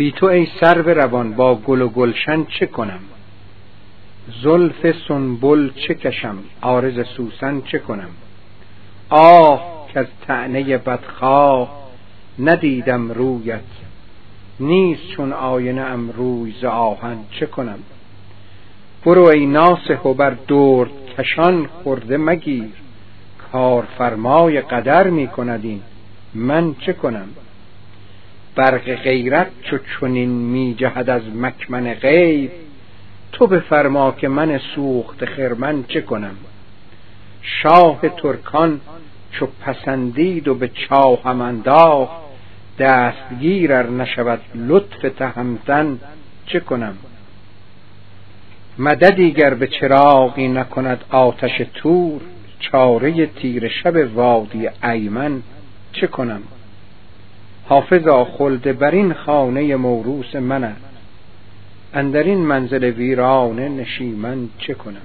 بی تو ای سرو روان با گل و گلشن چه کنم؟ زلف سنبل چه کشم؟ عارض سوسن چه کنم؟ آه که از تعنی بدخواه ندیدم رویت نیست چون آینه ام روی ز آهن چه کنم؟ برو ای و بر درد کشان خورده مگیر کارفرمای قدر می کند این من چه کنم؟ برق غیرت چو چنین می جهد از مکمن غیب. تو بفرما که من سوخت خرمن چه کنم؟ شاه ترکان چو پسندید و به چاهم انداخت دستگیر ار نشود لطف تهمتن چه کنم؟ مددی گر به چراغی نکند آتش تور چاره تیره شب وادی ایمن چه کنم؟ حافظا خلد بر این خانه موروث من است اندر این منزل ویرانه نشیمن چه کنم؟